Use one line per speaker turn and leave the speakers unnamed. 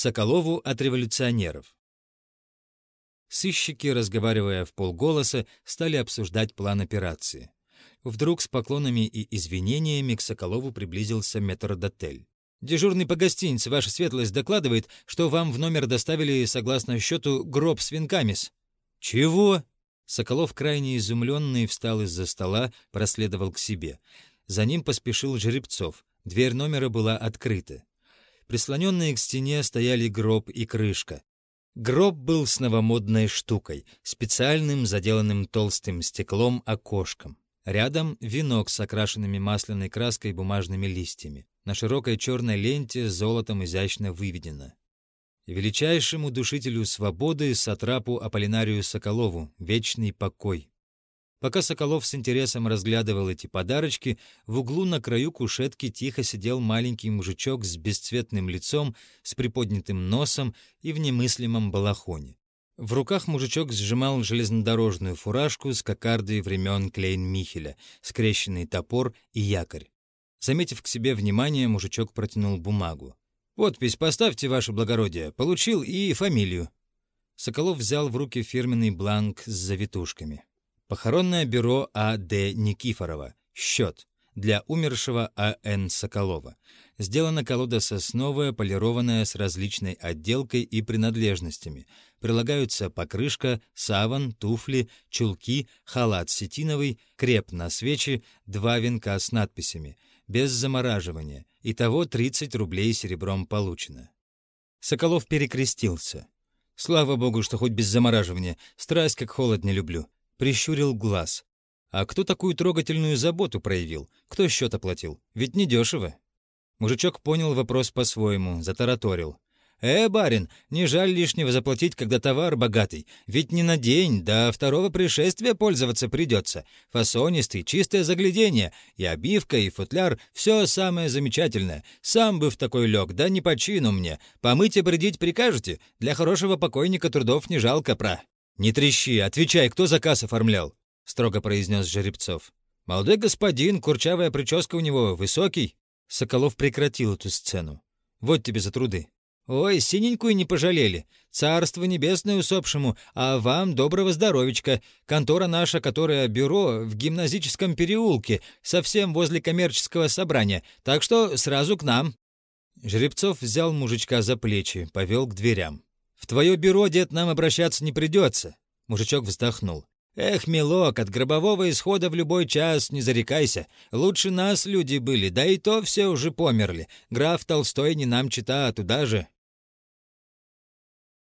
Соколову от революционеров. Сыщики, разговаривая в полголоса, стали обсуждать план операции. Вдруг с поклонами и извинениями к Соколову приблизился метрдотель. «Дежурный по гостинице, ваша светлость, докладывает, что вам в номер доставили, согласно счету, гроб с венкамис». «Чего?» Соколов, крайне изумленный, встал из-за стола, проследовал к себе. За ним поспешил Жеребцов. Дверь номера была открыта. Прислоненные к стене стояли гроб и крышка. Гроб был с новомодной штукой, специальным заделанным толстым стеклом окошком. Рядом венок с окрашенными масляной краской бумажными листьями. На широкой черной ленте золотом изящно выведено. Величайшему душителю свободы, сатрапу Аполлинарию Соколову, вечный покой. Пока Соколов с интересом разглядывал эти подарочки, в углу на краю кушетки тихо сидел маленький мужичок с бесцветным лицом, с приподнятым носом и в немыслимом балахоне. В руках мужичок сжимал железнодорожную фуражку с кокардой времен Клейн-Михеля, скрещенный топор и якорь. Заметив к себе внимание, мужичок протянул бумагу. «Подпись поставьте, ваше благородие. Получил и фамилию». Соколов взял в руки фирменный бланк с завитушками. Похоронное бюро А.Д. Никифорова. Счет. Для умершего А.Н. Соколова. Сделана колода сосновая, полированная с различной отделкой и принадлежностями. Прилагаются покрышка, саван, туфли, чулки, халат сетиновый, креп на свечи, два венка с надписями. Без замораживания. Итого 30 рублей серебром получено. Соколов перекрестился. Слава богу, что хоть без замораживания. Страсть как холод не люблю прищурил глаз. А кто такую трогательную заботу проявил? Кто счет оплатил? Ведь недешево. Мужичок понял вопрос по-своему, затараторил. «Э, барин, не жаль лишнего заплатить, когда товар богатый. Ведь не на день, до второго пришествия пользоваться придется. Фасонистый, чистое заглядение. И обивка, и футляр — все самое замечательное. Сам бы в такой лег, да не по чину мне. Помыть и бредить прикажете? Для хорошего покойника трудов не жалко, пра». «Не трещи, отвечай, кто заказ оформлял?» — строго произнес Жеребцов. «Молодой господин, курчавая прическа у него, высокий». Соколов прекратил эту сцену. «Вот тебе за труды». «Ой, синенькую не пожалели. Царство небесное усопшему, а вам доброго здоровичка. Контора наша, которая бюро в гимназическом переулке, совсем возле коммерческого собрания, так что сразу к нам». Жеребцов взял мужичка за плечи, повел к дверям. «В твое бюро, дед, нам обращаться не придется», — мужичок вздохнул. «Эх, милок, от гробового исхода в любой час не зарекайся. Лучше нас люди были, да и то все уже померли. Граф Толстой не нам чита, а туда же».